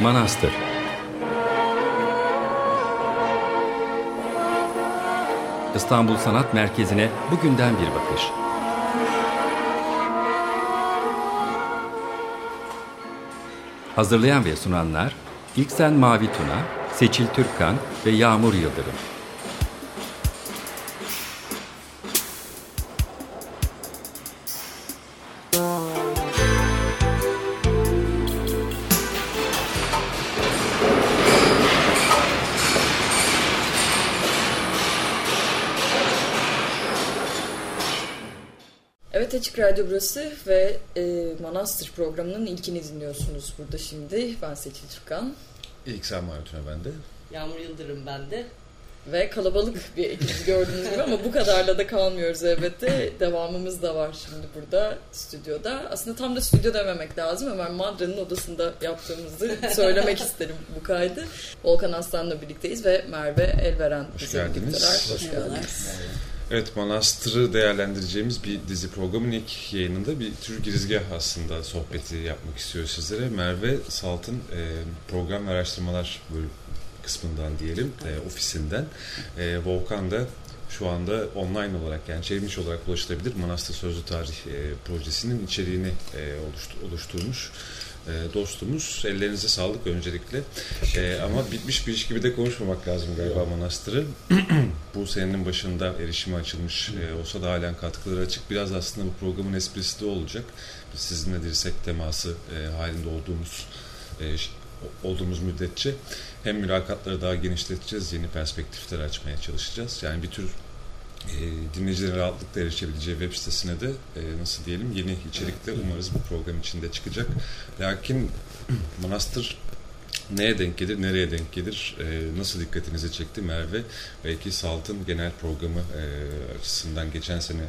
Manastır İstanbul Sanat Merkezi'ne bugünden bir bakış. Hazırlayan ve sunanlar İlksen Mavi Tuna, Seçil Türkkan ve Yağmur Yıldırım. Evet Açık Radyo burası ve e, Manastır programının ilkini dinliyorsunuz burada şimdi. Ben Seçil Türkan. İlk sen Marituna bende. Yağmur Yıldırım bende. Ve kalabalık bir ekibiz gördüğünüz gibi ama bu kadarla da kalmıyoruz elbette. Devamımız da var şimdi burada stüdyoda. Aslında tam da stüdyo dememek lazım. Ömer Madra'nın odasında yaptığımızı söylemek isterim bu kaydı. Volkan Aslan'la birlikteyiz ve Merve Elveren. Hoş bizimle geldiniz. Hoş Merhabalar. geldiniz. Evet Manastır'ı değerlendireceğimiz bir dizi programın ilk yayınında bir tür girizgah aslında sohbeti yapmak istiyor sizlere. Merve Salt'ın e, program ve araştırmalar bölüm kısmından diyelim, e, ofisinden. E, Volkan da şu anda online olarak yani çevrimiçi olarak ulaşılabilir Manastır Sözlü Tarih e, projesinin içeriğini e, oluştu- oluşturmuş e, dostumuz. Ellerinize sağlık öncelikle. E, ama bitmiş bir iş gibi de konuşmamak lazım galiba Manastır'ı. bu senenin başında erişime açılmış e, olsa da halen katkıları açık. Biraz aslında bu programın esprisi de olacak. Biz sizinle dirsek teması e, halinde olduğumuz e, olduğumuz müddetçe hem mülakatları daha genişleteceğiz, yeni perspektifler açmaya çalışacağız. Yani bir tür e, dinleyicilerin rahatlıkla erişebileceği web sitesine de e, nasıl diyelim yeni içerikler umarız bu program içinde çıkacak. Lakin Manastır neye denk gelir, nereye denk gelir, e, nasıl dikkatinizi çekti Merve? Belki Salt'ın genel programı e, açısından geçen sene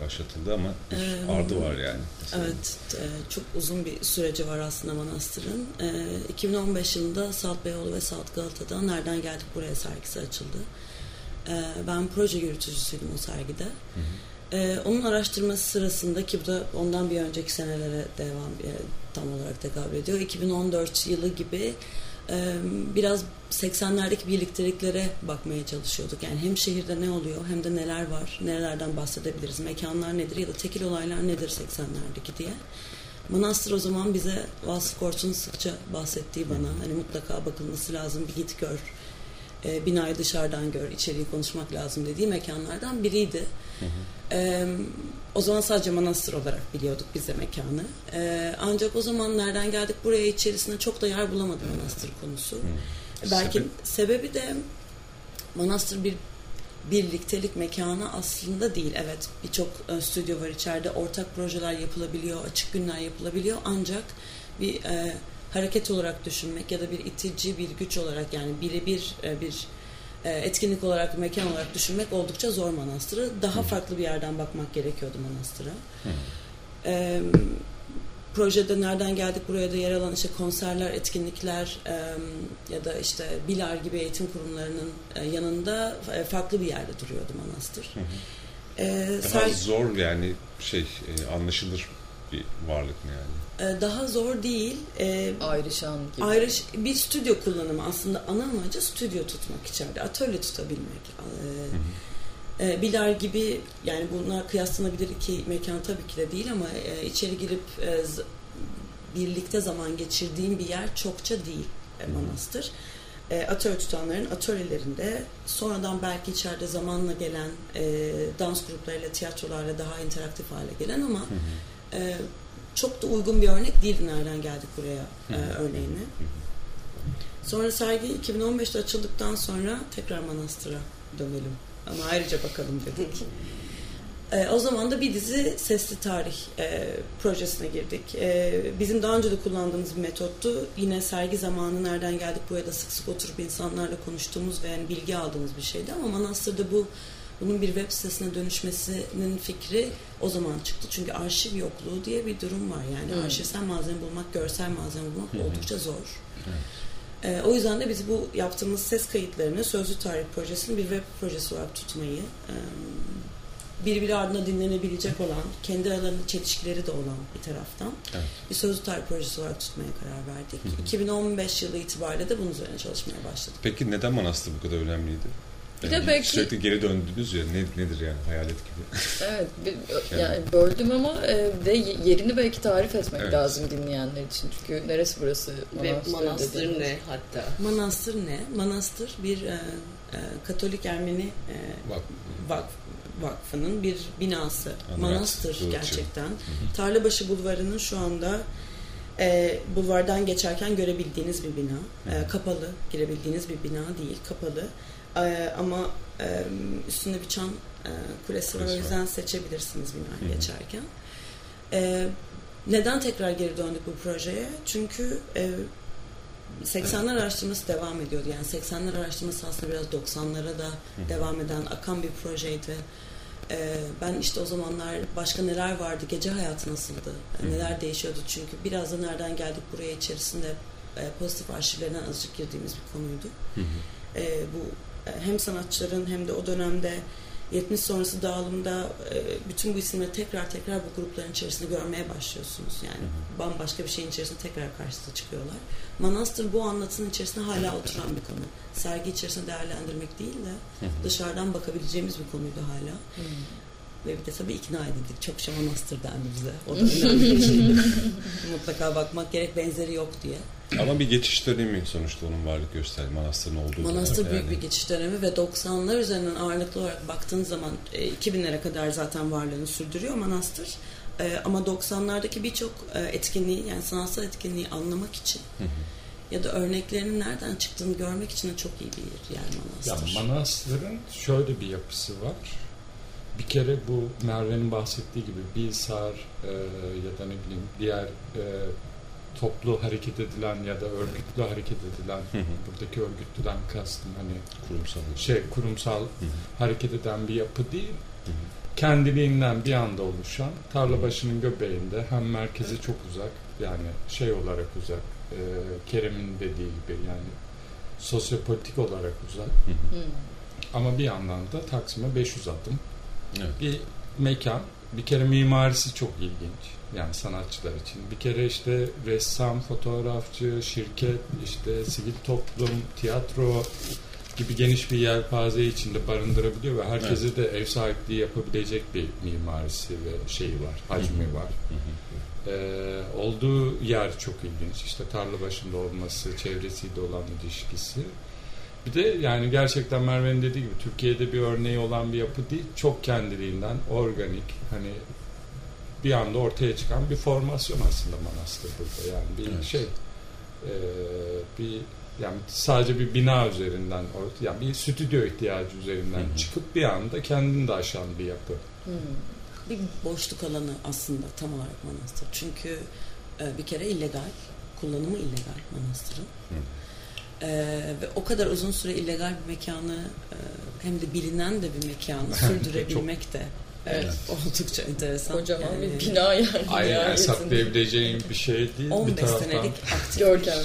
başlatıldı ama bir Ee, ardı var yani. Evet, e, çok uzun bir süreci var aslında Manastır'ın. E, 2015 yılında Salt Beyoğlu ve Salt Galata'da Nereden Geldik Buraya sergisi açıldı. E, ben proje yürütücüsüydüm o sergide. E, onun araştırması sırasında ki bu da ondan bir önceki senelere devam e, tam olarak tekabül ediyor. 2014 yılı gibi e, biraz 80'lerdeki birlikteliklere bakmaya çalışıyorduk. Yani hem şehirde ne oluyor hem de neler var, nerelerden bahsedebiliriz, mekanlar nedir ya da tekil olaylar nedir 80'lerdeki diye. Manastır o zaman bize Vasıf Korç'un sıkça bahsettiği bana hani mutlaka bakılması lazım bir git gör, e, binayı dışarıdan gör, içeriği konuşmak lazım dediği mekanlardan biriydi. E, o zaman sadece manastır olarak biliyorduk biz de mekanı. E, ancak o zaman nereden geldik buraya içerisinde çok da yer bulamadı manastır konusu. Belki Sebep? sebebi de manastır bir birliktelik mekanı aslında değil. Evet birçok e, stüdyo var içeride. Ortak projeler yapılabiliyor, açık günler yapılabiliyor. Ancak bir e, hareket olarak düşünmek ya da bir itici bir güç olarak yani birebir e, bir e, etkinlik olarak, mekan olarak düşünmek oldukça zor manastırı. Daha farklı bir yerden bakmak gerekiyordu manastıra. E, projede nereden geldik buraya da yer alan işte konserler, etkinlikler e, ya da işte Bilar gibi eğitim kurumlarının e, yanında e, farklı bir yerde duruyordu manastır. E, Daha zor yani şey e, anlaşılır bir varlık mı yani? e, daha zor değil. E, Ayrışan gibi. Ayrış bir stüdyo kullanımı aslında ana amacı stüdyo tutmak içeride, atölye tutabilmek. Ee, e, Bilar gibi yani bunlar kıyaslanabilir iki mekan tabii ki de değil ama e, içeri girip e, birlikte zaman geçirdiğim bir yer çokça değil manastır. E, atölye tutanların atölyelerinde sonradan belki içeride zamanla gelen e, dans gruplarıyla, tiyatrolarla daha interaktif hale gelen ama e, çok da uygun bir örnek değildi nereden geldik buraya e, örneğine. Sonra sergi 2015'te açıldıktan sonra tekrar manastıra dönelim. Ama ayrıca bakalım dedik. E, o zaman da bir dizi sesli tarih e, projesine girdik. E, bizim daha önce de kullandığımız bir metottu. Yine sergi zamanı nereden geldik buraya da sık sık oturup insanlarla konuştuğumuz ve yani bilgi aldığımız bir şeydi. Ama Manastır'da bu bunun bir web sitesine dönüşmesinin fikri o zaman çıktı. Çünkü arşiv yokluğu diye bir durum var. Yani Hmm. arşivsel malzeme bulmak, görsel malzeme bulmak oldukça zor. Ee, o yüzden de biz bu yaptığımız ses kayıtlarını Sözlü Tarih Projesi'ni bir web projesi olarak tutmayı e, birbiri ardına dinlenebilecek olan, kendi aralarında çelişkileri de olan bir taraftan Evet. bir sözlü tarih projesi olarak tutmaya karar verdik. 2015 yılı itibariyle de bunun üzerine çalışmaya başladık. Peki neden Manastır bu kadar önemliydi? Bir de belki- Sürekli geri döndünüz ya ne, nedir yani hayalet gibi. Evet, bir- yani böldüm ama e, de yerini belki tarif etmek Evet. lazım dinleyenler için. Çünkü neresi burası? Ve Manastır manastır dediğimiz. ne hatta? Manastır ne? Manastır bir e, e, Katolik Ermeni e, Bak Vakf, Vakfı'nın bir binası. Anladım. Manastır Evet, gerçekten. Tarlabaşı Bulvarı'nın şu anda e, bulvardan geçerken görebildiğiniz bir bina. E, kapalı, girebildiğiniz bir bina değil, kapalı. E, ama e, üstünde bir çan e, kulesi var. O yüzden seçebilirsiniz binayı geçerken. E, neden tekrar geri döndük bu projeye? Çünkü e, 80'ler araştırması devam ediyordu. Yani 80'ler araştırması aslında biraz 90'lara da devam eden, akan bir projeydi. Ee, ben işte o zamanlar başka neler vardı, gece hayatı nasıldı, neler değişiyordu çünkü biraz da nereden geldik buraya içerisinde e, pozitif arşivlerine azıcık girdiğimiz bir konuydu. Hı hı. Ee, bu e, hem sanatçıların hem de o dönemde 70 sonrası dağılımda e, bütün bu isimleri tekrar tekrar bu grupların içerisinde görmeye başlıyorsunuz. Yani bambaşka bir şeyin içerisinde tekrar karşınıza çıkıyorlar. Manastır bu anlatının içerisinde hala oturan bir konu. Sergi içerisinde değerlendirmek değil de dışarıdan bakabileceğimiz bir konuydu hala. Hmm. Ve bir de tabii ikna edildik. Çok şey manastır dendi bize. O da önemli bir şeydi. Mutlaka bakmak gerek benzeri yok diye. Ama bir geçiş dönemi sonuçta onun varlık gösterdi. Manastırın olduğu Manastır zaman büyük yani. bir geçiş dönemi ve 90'lar üzerinden ağırlıklı olarak baktığınız zaman e, 2000'lere kadar zaten varlığını sürdürüyor Manastır. E, ama 90'lardaki birçok e, etkinliği yani sanatsal etkinliği anlamak için Hı hı. ya da örneklerinin nereden çıktığını görmek için de çok iyi bir yer Ya Manastır. manastırın şöyle bir yapısı var. Bir kere bu Merve'nin bahsettiği gibi Bilsar e, ya da ne bileyim diğer e, toplu hareket edilen ya da örgütlü hareket edilen Hı hı. buradaki örgütlüden kastım hani Kurumsal. şey kurumsal Hı hı. hareket eden bir yapı değil. Hı hı. Kendiliğinden bir anda oluşan tarlabaşının göbeğinde hem merkeze çok uzak yani şey olarak uzak e, Kerem'in dediği gibi yani sosyopolitik olarak uzak Hı hı. Ama bir yandan da Taksim'e 500 adım Evet. bir mekan. Bir kere mimarisi çok ilginç. Yani sanatçılar için. Bir kere işte ressam, fotoğrafçı, şirket, işte sivil toplum, tiyatro gibi geniş bir yelpaze içinde barındırabiliyor ve herkese de ev sahipliği yapabilecek bir mimarisi ve şeyi var, hacmi var. Hı hı. Ee, olduğu yer çok ilginç. İşte tarla başında olması, çevresiyle olan ilişkisi. Bir de yani gerçekten Merve'nin dediği gibi Türkiye'de bir örneği olan bir yapı değil. Çok kendiliğinden organik hani bir anda ortaya çıkan bir formasyon aslında manastır burada. Yani bir Evet. şey e, bir yani sadece bir bina üzerinden yani bir stüdyo ihtiyacı üzerinden Hı hı. çıkıp bir anda kendini de aşan bir yapı. Hmm. bir boşluk alanı aslında tam olarak manastır. Çünkü e, bir kere illegal, kullanımı illegal manastırın. Hı. E, ve o kadar uzun süre illegal bir mekanı e, hem de bilinen de bir mekanı sürdürebilmek de Evet. e, oldukça enteresan. Kocaman Yani bir bina yani. Aynen nihayetinde. hesaplayabileceğin bir şey değil. 15 bir taraftan. senelik aktif Görkemli.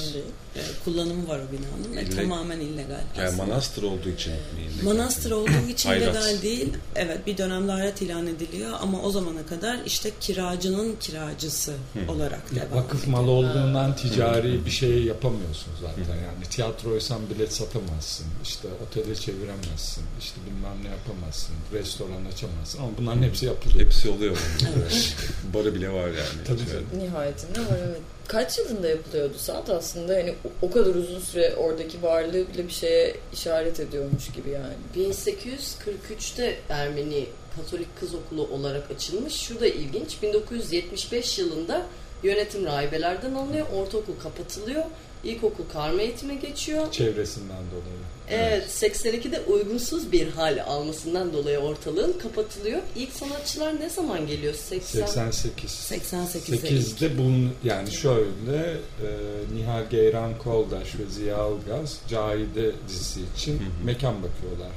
bir, e, kullanımı var o binanın ve İlle- tamamen illegal. Yani aslında. manastır olduğu için. illegal? Manastır olduğu için Hayrat. legal değil. Evet bir dönemde hayrat ilan ediliyor ama o zamana kadar işte kiracının kiracısı Hı. olarak devam vakıf malı olduğundan ticari bir şey yapamıyorsun zaten yani tiyatroysan bilet satamazsın işte otele çeviremezsin işte bilmem ne yapamazsın restoran açamazsın ama bunların hepsi yapılıyor. Hepsi oluyor. Evet. Barı bile var yani. Tabii canım. Nihayetinde var evet. Kaç yılında yapılıyordu saat aslında hani o- o kadar uzun süre oradaki varlığı bile bir şeye işaret ediyormuş gibi yani. 1843'te Ermeni Katolik Kız Okulu olarak açılmış. Şu da ilginç. 1975 yılında yönetim rahibelerden alınıyor. Ortaokul kapatılıyor. İlkokul karma eğitime geçiyor. Çevresinden dolayı. Evet, 82'de uygunsuz bir hal almasından dolayı ortalığın kapatılıyor. İlk sanatçılar ne zaman geliyor? 80. 88. 88'de ilk. 8'de bunun yani şöyle e, Nihal Geyran Koldaş ve Ziya Ilgaz Cahide dizisi için Hı hı. mekan bakıyorlar.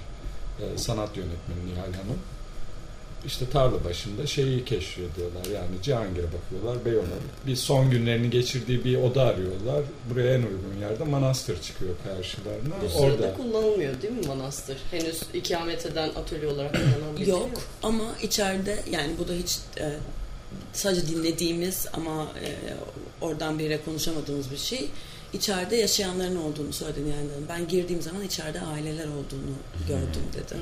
E, sanat yönetmeni Nihal Hanım. İşte tarla başında şeyi keşfediyorlar. Yani Cihangir'e bakıyorlar, Beyoğlu'na. Bir son günlerini geçirdiği bir oda arıyorlar. Buraya en uygun yerde manastır çıkıyor karşılarına. Bu sırada Orada kullanılmıyor değil mi manastır? Henüz ikamet eden atölye olarak kullanan bir şey Yok ama içeride yani bu da hiç e, sadece dinlediğimiz ama e, oradan biriyle konuşamadığımız bir şey. İçeride yaşayanların olduğunu söyledi yani. Ben girdiğim zaman içeride aileler olduğunu gördüm dedi.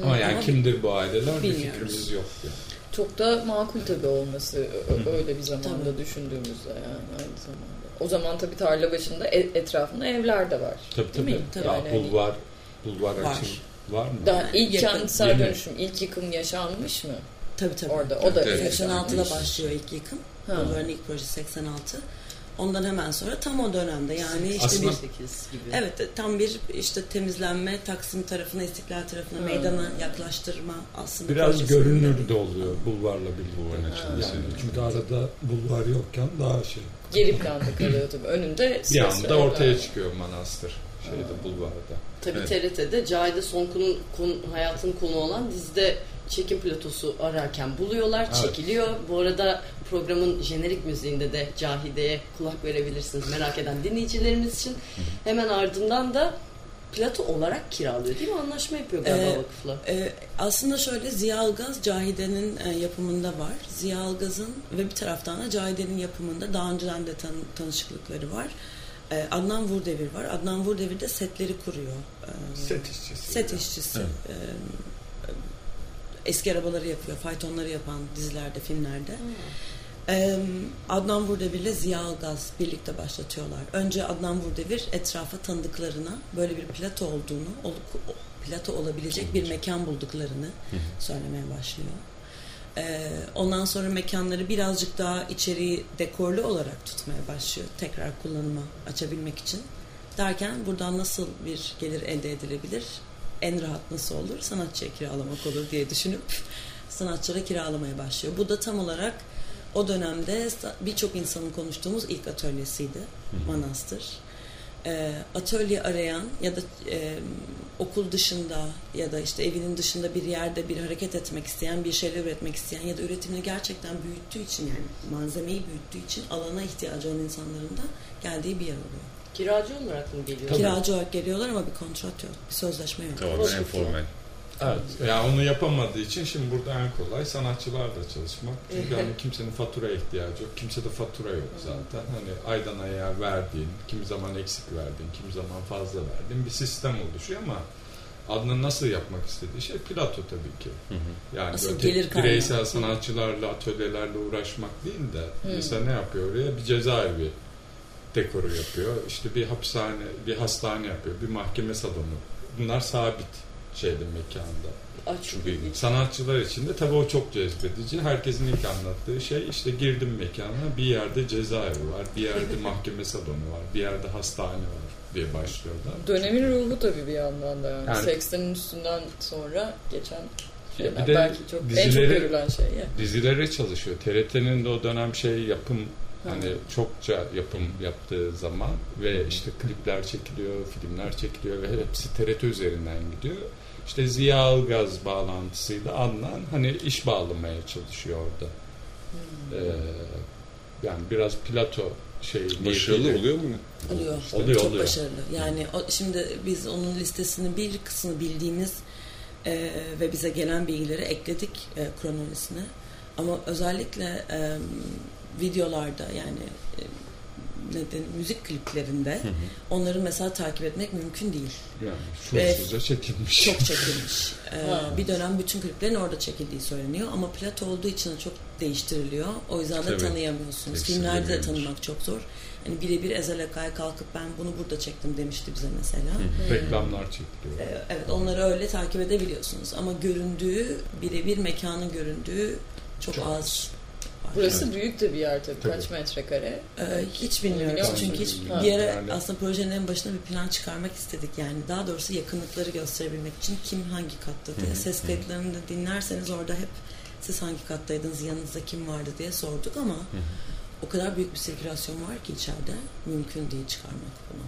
Hı. ama yani Ama kimdir bu aileler bir bilmiyoruz. fikrimiz yok. Yani. Çok da makul tabii olması öyle bir zamanda Tabii. düşündüğümüzde yani aynı zamanda. O zaman tabii tarla başında e- etrafında evler de var. Tabii Değil tabii. mi? Tabii. Ya Yani hani- bulvar, bulvar Var. açım var mı? Daha ilk Yakın. kentsel Yeni. dönüşüm, ilk yıkım yaşanmış mı Tabii tabii. orada? O da Evet, 86'da yaşanmış. başlıyor ilk yıkım. Ha. Bulvarın ilk projesi 86. Ondan hemen sonra tam o dönemde yani işte Aslında- bir 8 gibi. Evet tam bir işte temizlenme Taksim tarafına İstiklal tarafına Hmm. meydana yaklaştırma aslında Biraz görünür de oluyor bulvarla birlikte. Bulvarın Yani çünkü arada bulvar yokken daha şey. Geri planda kalıyor tabii. Önünde Bir anda ortaya evler. çıkıyor manastır şeyde bulvarda. Tabii Evet. TRT'de Cahide Sonku'nun hayatın konu olan dizide çekim platosu ararken buluyorlar, Evet. çekiliyor. Bu arada programın jenerik müziğinde de Cahide'ye kulak verebilirsiniz merak eden dinleyicilerimiz için. Hemen ardından da plato olarak kiralıyor değil mi? Anlaşma yapıyor galiba Ee, vakıfla. Ee, aslında şöyle Ziya Algaz Cahide'nin e, yapımında var. Ziya Algaz'ın ve bir taraftan da Cahide'nin yapımında daha önceden de tan- tanışıklıkları var. Ee, Adnan Vurdevir var. Adnan Vurdevir de setleri kuruyor. Ee, Set işçisi. set işçisi. Evet. Ee, eski arabaları yapıyor, faytonları yapan dizilerde, filmlerde. Ee, Adnan Vurdevir ile Ziya Algaz birlikte başlatıyorlar. Önce Adnan Vurdevir etrafa tanıdıklarına böyle bir plato olduğunu, ol- plato olabilecek bir mekan bulduklarını söylemeye başlıyor. Ee, ondan sonra mekanları birazcık daha içeriği dekorlu olarak tutmaya başlıyor. Tekrar kullanıma açabilmek için. Derken buradan nasıl bir gelir elde edilebilir? En rahat nasıl olur? Sanatçıya kiralamak olur diye düşünüp sanatçılara kiralamaya başlıyor. Bu da tam olarak o dönemde birçok insanın konuştuğumuz ilk atölyesiydi. Manastır. Ee, atölye arayan ya da e, okul dışında ya da işte evinin dışında bir yerde bir hareket etmek isteyen, bir şeyler üretmek isteyen ya da üretimini gerçekten büyüttüğü için yani malzemeyi büyüttüğü için alana ihtiyacı olan insanların da geldiği bir yer oluyor. Kiracı olarak mı geliyor? Kiracı olarak geliyorlar ama bir kontrat yok, bir sözleşme yok. Tamamen en formel. Evet. Yani onu yapamadığı için şimdi burada en kolay sanatçılarla çalışmak. Çünkü hani kimsenin fatura ihtiyacı yok. Kimse de fatura yok zaten. Hani aydan aya verdiğin, kimi zaman eksik verdiğin, kimi zaman fazla verdiğin bir sistem oluşuyor ama Adnan nasıl yapmak istediği şey Plato tabii ki. Hı hı. Yani Asıl böyle gelir bireysel sanatçılarla, atölyelerle uğraşmak değil de Hı. mesela ne yapıyor oraya? Bir cezaevi dekoru yapıyor. İşte bir hapishane, bir hastane yapıyor, bir mahkeme salonu. Bunlar sabit şeyde mekanda. İlginç. Sanatçılar için de tabii o çok cezbedici. Herkesin ilk anlattığı şey işte girdim mekana bir yerde cezaevi var, bir yerde mahkeme salonu var, bir yerde hastane var diye başlıyorlar. Dönemin ruhu tabii bir yandan da yani. Yani- 80'in üstünden sonra geçen şeyler. Bir de Belki çok en çok dizileri- görülen şey ya. Dizilere çalışıyor. TRT'nin de o dönem şey yapım. Hani çokça yapım yaptığı zaman ve işte klipler çekiliyor, filmler çekiliyor ve hepsi TRT üzerinden gidiyor. İşte Ziya Algaz bağlantısıyla Adnan hani iş bağlamaya çalışıyor orada. Hmm. Ee, yani biraz Plato şey Başarılı niyetiyle- oluyor mu? Oluyor. Oluyor, Çok oluyor. başarılı. Yani o, şimdi biz onun listesini bir kısmını bildiğimiz e, ve bize gelen bilgileri ekledik e, kronolojisine. Ama özellikle e, videolarda yani e, neden müzik kliplerinde Hı hı. onları mesela takip etmek mümkün değil. Yani şuursuzca çekilmiş. Çok çekilmiş. E, Ha. bir dönem bütün kliplerin orada çekildiği söyleniyor ama plato olduğu için çok değiştiriliyor. O yüzden de Tabii. tanıyamıyorsunuz. Hepsi Filmlerde de tanımak çok zor. Hani birebir Ezel Akay kalkıp ben bunu burada çektim demişti bize mesela. Hı. Reklamlar çekiliyor. Ee, Evet onları öyle takip edebiliyorsunuz ama göründüğü birebir mekanın göründüğü çok, Çok az. Burası büyük de bir yer tabii. Tabii. Kaç metrekare? Ee, hiç bilmiyoruz Biliyor çünkü hiç bir ara Yani- aslında projenin en başına bir plan çıkarmak istedik yani daha doğrusu yakınlıkları gösterebilmek için kim hangi katta diye Hı hı. ses kayıtlarını da dinlerseniz orada hep siz hangi kattaydınız yanınızda kim vardı diye sorduk ama o kadar büyük bir sirkülasyon var ki içeride mümkün değil çıkarmak bunu.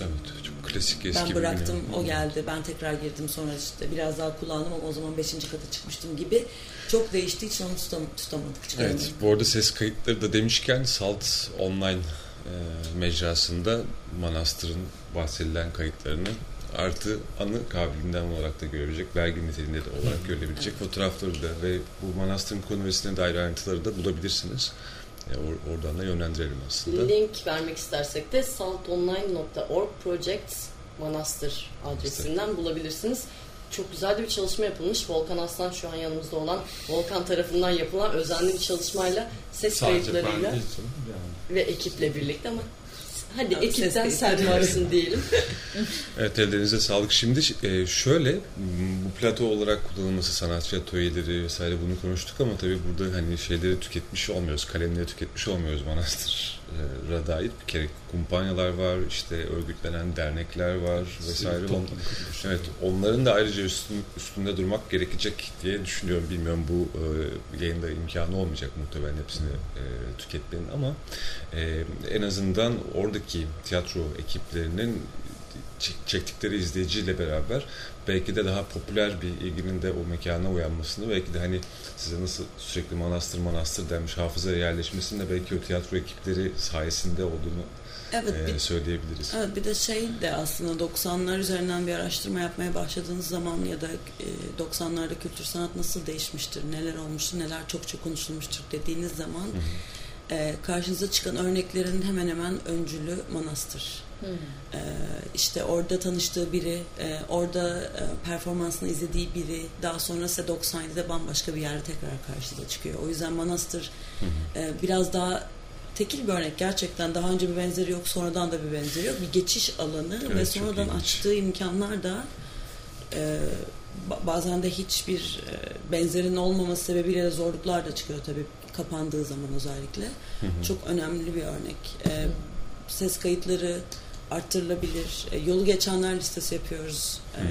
Evet, çok klasik eski Ben bıraktım, o geldi, ben tekrar girdim sonra işte biraz daha kullandım ama o zaman 5. kata çıkmıştım gibi çok değiştiği için onu tutam- tutamadık. çıkaramadık. Evet, bu arada ses kayıtları da demişken Salt Online e, mecrasında Manastır'ın bahsedilen kayıtlarını artı anı kabiliğinden olarak da görebilecek, belge niteliğinde de olarak görülebilecek fotoğrafları da ve bu Manastır'ın konversine dair ayrıntıları da bulabilirsiniz. E, or- oradan da yönlendirelim aslında. Link vermek istersek de saltonline.org project manastır adresinden bulabilirsiniz. Çok güzel de bir çalışma yapılmış. Volkan Aslan şu an yanımızda olan Volkan tarafından yapılan özenli bir çalışmayla ses kayıtlarıyla yani. ve ekiple birlikte ama hadi Ses ekipten sen varsın diyelim. Evet ellerinize sağlık. Şimdi e, şöyle bu plato olarak kullanılması sanatçı atölyeleri vesaire bunu konuştuk ama tabii burada hani şeyleri tüketmiş olmuyoruz. Kalemleri tüketmiş olmuyoruz Manastır'a dair. Bir kere kumpanyalar var, işte örgütlenen dernekler var vesaire. On-. Evet, onların da ayrıca üstün, üstünde durmak gerekecek diye düşünüyorum. Bilmiyorum bu e, yayında imkanı olmayacak muhtemelen hepsini e, tüketmenin ama e, en azından oradaki tiyatro ekiplerinin çektikleri izleyiciyle beraber belki de daha popüler bir ilginin de o mekana uyanmasını belki de hani size nasıl sürekli manastır manastır denmiş hafızaya yerleşmesinin de belki o tiyatro ekipleri sayesinde olduğunu Evet, e, bir, söyleyebiliriz. evet bir de şey de aslında 90'lar üzerinden bir araştırma yapmaya başladığınız zaman ya da e, 90'larda kültür sanat nasıl değişmiştir, neler olmuştur, neler çok çok konuşulmuştur dediğiniz zaman Hı hı. E, karşınıza çıkan örneklerin hemen hemen öncülü manastır. Hı. Ee, işte orada tanıştığı biri, e, orada e, performansını izlediği biri, daha sonra ise 97'de bambaşka bir yerde tekrar karşınıza çıkıyor. O yüzden Manastır Hı hı. e, biraz daha tekil bir örnek. Gerçekten daha önce bir benzeri yok, sonradan da bir benzeri yok. Bir geçiş alanı Evet, ve sonradan açtığı imkanlar da e, bazen de hiçbir e, benzerinin olmaması sebebiyle de zorluklar da çıkıyor tabii kapandığı zaman özellikle. Hı hı. Çok önemli bir örnek. E, ses kayıtları arttırılabilir. E, yolu geçenler listesi yapıyoruz. E, Hı.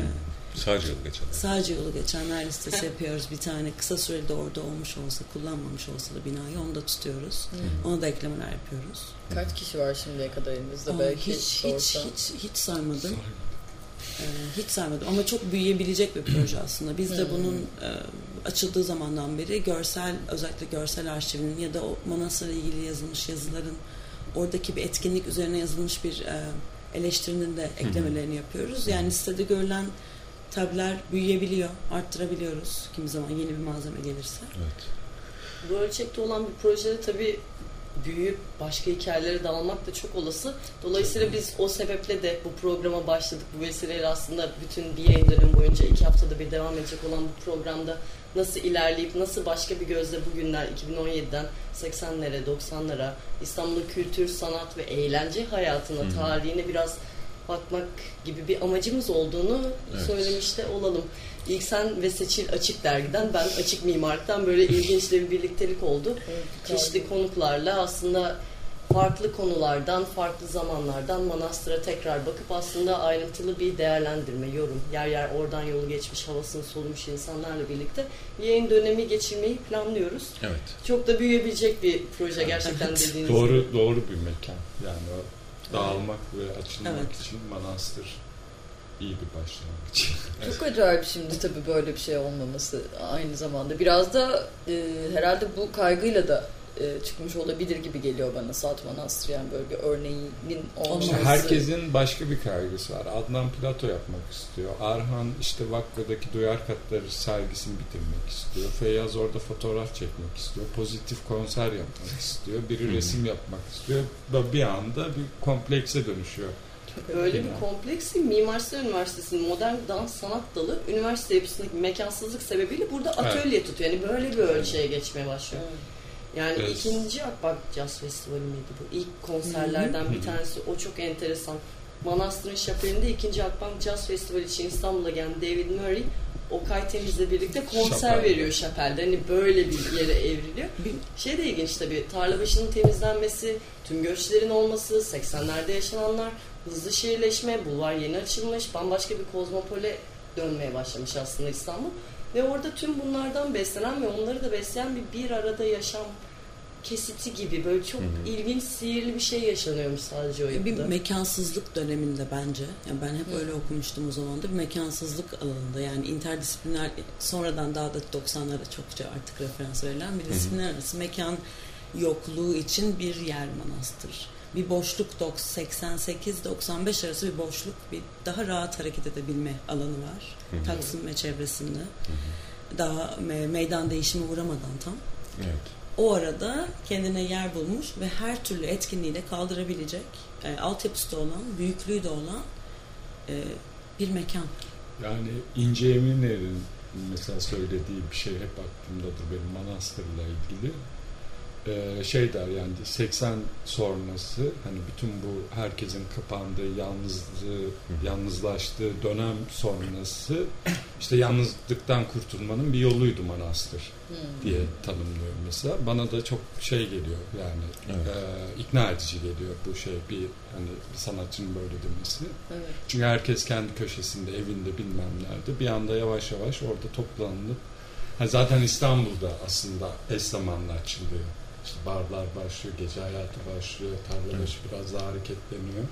Sadece yıl geçen. sadece yolu geçenler listesi yapıyoruz. Bir tane kısa sürede orada olmuş olsa, kullanmamış olsa da binayı onu da tutuyoruz. Hı. Ona da eklemeler yapıyoruz. Kaç kişi var şimdiye kadar elimizde Aa, belki hiç hiç sorsa. hiç hiç sarmadım. Ee, hiç sarmadım ama çok büyüyebilecek bir proje aslında. Biz de Hmm. bunun e, açıldığı zamandan beri görsel özellikle görsel arşivinin ya da o manastırla ilgili yazılmış yazıların oradaki bir etkinlik üzerine yazılmış bir e, eleştirinin de eklemelerini yapıyoruz. Yani sitede görülen tabler büyüyebiliyor, arttırabiliyoruz kimi zaman yeni bir malzeme gelirse. Evet. Bu ölçekte olan bir projede tabii büyüyüp başka hikayelere dalmak da çok olası. Dolayısıyla biz o sebeple de bu programa başladık. Bu vesileyle aslında bütün bir yayın dönemi boyunca iki haftada bir devam edecek olan bu programda nasıl ilerleyip nasıl başka bir gözle bugünler 2017'den 80'lere 90'lara İstanbul'un kültür, sanat ve eğlence hayatına, tarihine biraz bakmak gibi bir amacımız olduğunu Evet. söylemiş de olalım. İlk sen ve Seçil Açık Dergi'den, ben Açık Mimarlık'tan böyle ilginç bir birliktelik oldu. Evet, Çeşitli konuklarla aslında farklı konulardan, farklı zamanlardan manastıra tekrar bakıp aslında ayrıntılı bir değerlendirme, yorum, yer yer oradan yolu geçmiş, havasını solmuş insanlarla birlikte bir yayın dönemi geçirmeyi planlıyoruz. Evet. Çok da büyüyebilecek bir proje gerçekten Evet. dediğiniz gibi. Doğru doğru bir mekan. Yani o dağılmak ve açılmak Evet. için manastır iyi bir başlangıç. Çok acayip şimdi tabii böyle bir şey olmaması aynı zamanda. Biraz da e, herhalde bu kaygıyla da e, çıkmış olabilir gibi geliyor bana yani böyle bir örneğinin olması. Herkesin başka bir kaygısı var. Adnan Plato yapmak istiyor. Arhan işte Vakka'daki duyar katları sergisini bitirmek istiyor. Feyyaz orada fotoğraf çekmek istiyor. Pozitif konser yapmak istiyor. Biri resim yapmak istiyor. Ve bir anda bir komplekse dönüşüyor. Öyle bir kompleksi Mimar Sinan Üniversitesi'nin modern dans sanat dalı üniversite yapısındaki mekansızlık sebebiyle burada atölye tutuyor. Yani böyle bir ölçüye geçmeye başlıyor. Yani Evet. ikinci Akbak Jazz Festivali miydi bu? İlk konserlerden bir tanesi. O çok enteresan. Manastır'ın şapelinde ikinci Akbank Jazz Festivali için İstanbul'a gelen David Murray Okay Temiz'le birlikte konser Şapel. veriyor Şapel'de. Hani böyle bir yere evriliyor. Şey de ilginç tabii. Tarlabaşı'nın temizlenmesi, tüm göçlerin olması, 80'lerde yaşananlar, hızlı şehirleşme, bulvar yeni açılmış, bambaşka bir kozmopole dönmeye başlamış aslında İstanbul. Ve orada tüm bunlardan beslenen ve onları da besleyen bir bir arada yaşam kesiti gibi böyle çok ilginç sihirli bir şey yaşanıyormuş sadece o Bir yapıda. mekansızlık döneminde bence. Yani ben hep öyle okumuştum o zaman da. Bir mekansızlık alanında yani interdisipliner sonradan daha da 90'lara çokça artık referans verilen bir disiplinler arası mekan yokluğu için bir yer manastır. Bir boşluk 88-95 arası bir boşluk, bir daha rahat hareket edebilme alanı var. Taksim ve çevresinde. Daha me- meydan değişimi uğramadan tam. Evet. O arada kendine yer bulmuş ve her türlü etkinliğiyle kaldırabilecek, e, altyapısı da olan, büyüklüğü de olan e, bir mekan. Yani İnce Eminler'in mesela söylediği bir şey hep aklımdadır benim Manastır'la ilgili. Ee, şey der yani 80 sonrası hani bütün bu herkesin kapandığı, yalnızlığı, yalnızlaştığı dönem sonrası işte yalnızlıktan kurtulmanın bir yoluydu Manastır diye tanımlıyor mesela. Bana da çok şey geliyor yani Evet. e, ikna edici geliyor bu şey bir hani bir sanatçının böyle demesi. Evet. Çünkü herkes kendi köşesinde, evinde bilmem nerede. Bir anda yavaş yavaş orada toplanılıp ha zaten İstanbul'da aslında eş zamanlı açılıyor. İşte barlar başlıyor, gece hayatı başlıyor, tarlabaşı biraz daha hareketleniyor.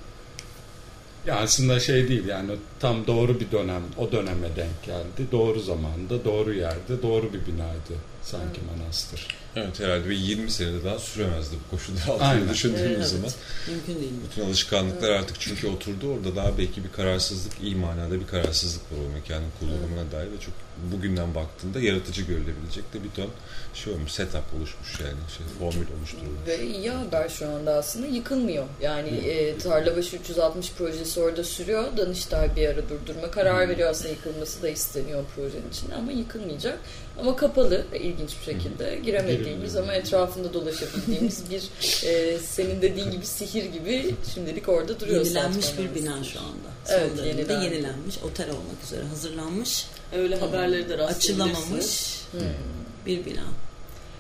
Ya aslında şey değil yani tam doğru bir dönem, o döneme denk geldi. Doğru zamanda, doğru yerde, doğru bir binaydı sanki manastır. Evet herhalde bir 20 senede daha süremezdi bu koşullar altında düşündüğümüz Evet. zaman. Mümkün değil mi? Bütün alışkanlıklar artık çünkü oturdu orada daha belki bir kararsızlık, iyi manada bir kararsızlık var o mekanın kullanımına dair ve çok bugünden baktığında yaratıcı görülebilecek de bir ton şey olmuş, setup oluşmuş yani, şey, formül oluşturulmuş. Ve iyi haber şu anda aslında yıkılmıyor. Yani e, Tarlabaşı 360 projesi orada sürüyor. Danıştay bir ara durdurma karar veriyor aslında yıkılması da isteniyor projenin içinde ama yıkılmayacak. Ama kapalı ilginç bir şekilde giremediğimiz ama etrafında dolaşabildiğimiz bir e, senin dediğin gibi sihir gibi şimdilik orada duruyor. Yenilenmiş bir bina şu anda. Evet, yenilendi. yenilenmiş, otel olmak üzere hazırlanmış, Öyle haberleri de açılamamış Hmm. bir bina.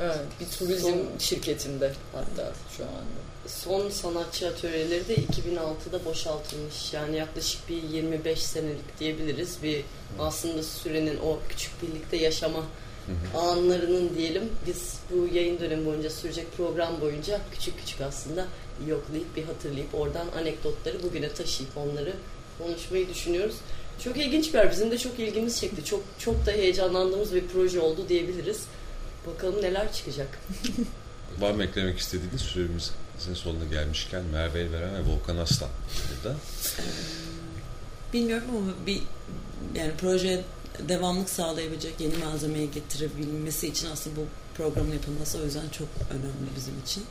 Evet, bir turizm Son- şirketinde hatta şu anda. Son sanatçı atölyeleri de 2006'da boşaltılmış. Yani yaklaşık bir 25 senelik diyebiliriz. Bir aslında sürenin o küçük birlikte yaşama anlarının diyelim biz bu yayın dönemi boyunca sürecek program boyunca küçük küçük aslında yoklayıp bir hatırlayıp oradan anekdotları bugüne taşıyıp onları konuşmayı düşünüyoruz. Çok ilginç bir yer. Bizim de çok ilgimiz çekti. Çok çok da heyecanlandığımız bir proje oldu diyebiliriz. Bakalım neler çıkacak. Var mı eklemek istediğiniz süremizin sonuna gelmişken Merve Elveren ve Volkan Aslan burada. Bilmiyorum ama bir yani projeye devamlık sağlayabilecek yeni malzemeyi getirebilmesi için aslında bu programın yapılması o yüzden çok önemli bizim için.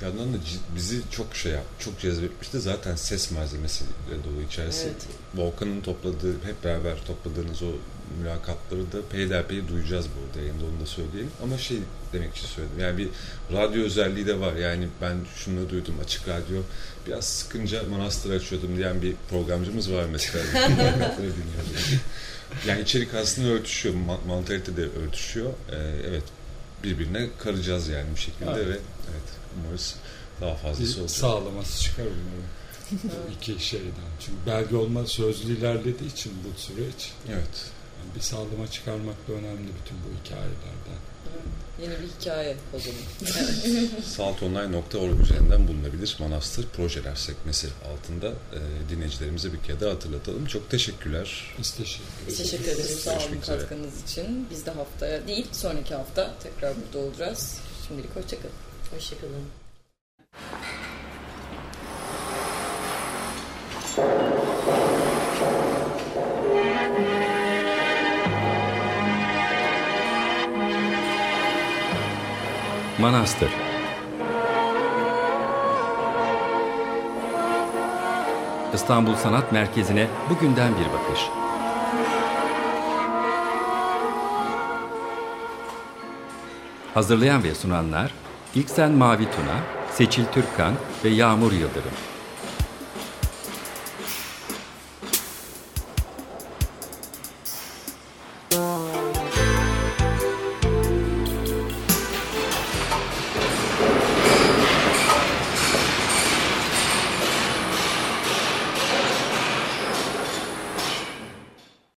Bir yandan da bizi çok şey yap, çok cezbetmişti. Zaten ses malzemesiyle dolu içerisi. Evet. Volkan'ın topladığı, hep beraber topladığınız o mülakatları da peyderpey duyacağız bu arada. Yayında onu da söyleyelim. Ama şey demek için söyledim. Yani bir radyo özelliği de var. Yani ben şunu duydum açık radyo. Biraz sıkınca manastır açıyordum diyen bir programcımız var mesela. Yani içerik aslında örtüşüyor. ma- Mantalite de örtüşüyor. Ee, evet birbirine karacağız yani bir şekilde Evet. ve evet umarız daha fazlası olacak. sağlaması çıkar umarım. Bu iki şeyden. Çünkü belge olma sözlü ilerlediği için bu süreç Evet. Yani bir sağlama çıkarmak da önemli bütün bu hikayelerden. Yeni bir hikaye o zaman. saltonline.org üzerinden bulunabilir. Manastır Projeler sekmesi altında e, dinleyicilerimize bir kere daha hatırlatalım. Çok teşekkürler. Biz teşekkür ederiz. Teşekkür ederiz sağ olun katkınız için. Biz de haftaya değil sonraki hafta tekrar burada olacağız. Şimdilik hoşçakalın. Hoşçakalın. Manastır İstanbul Sanat Merkezi'ne bugünden bir bakış. Hazırlayan ve sunanlar İlksen Mavi Tuna, Seçil Türkkan ve Yağmur Yıldırım.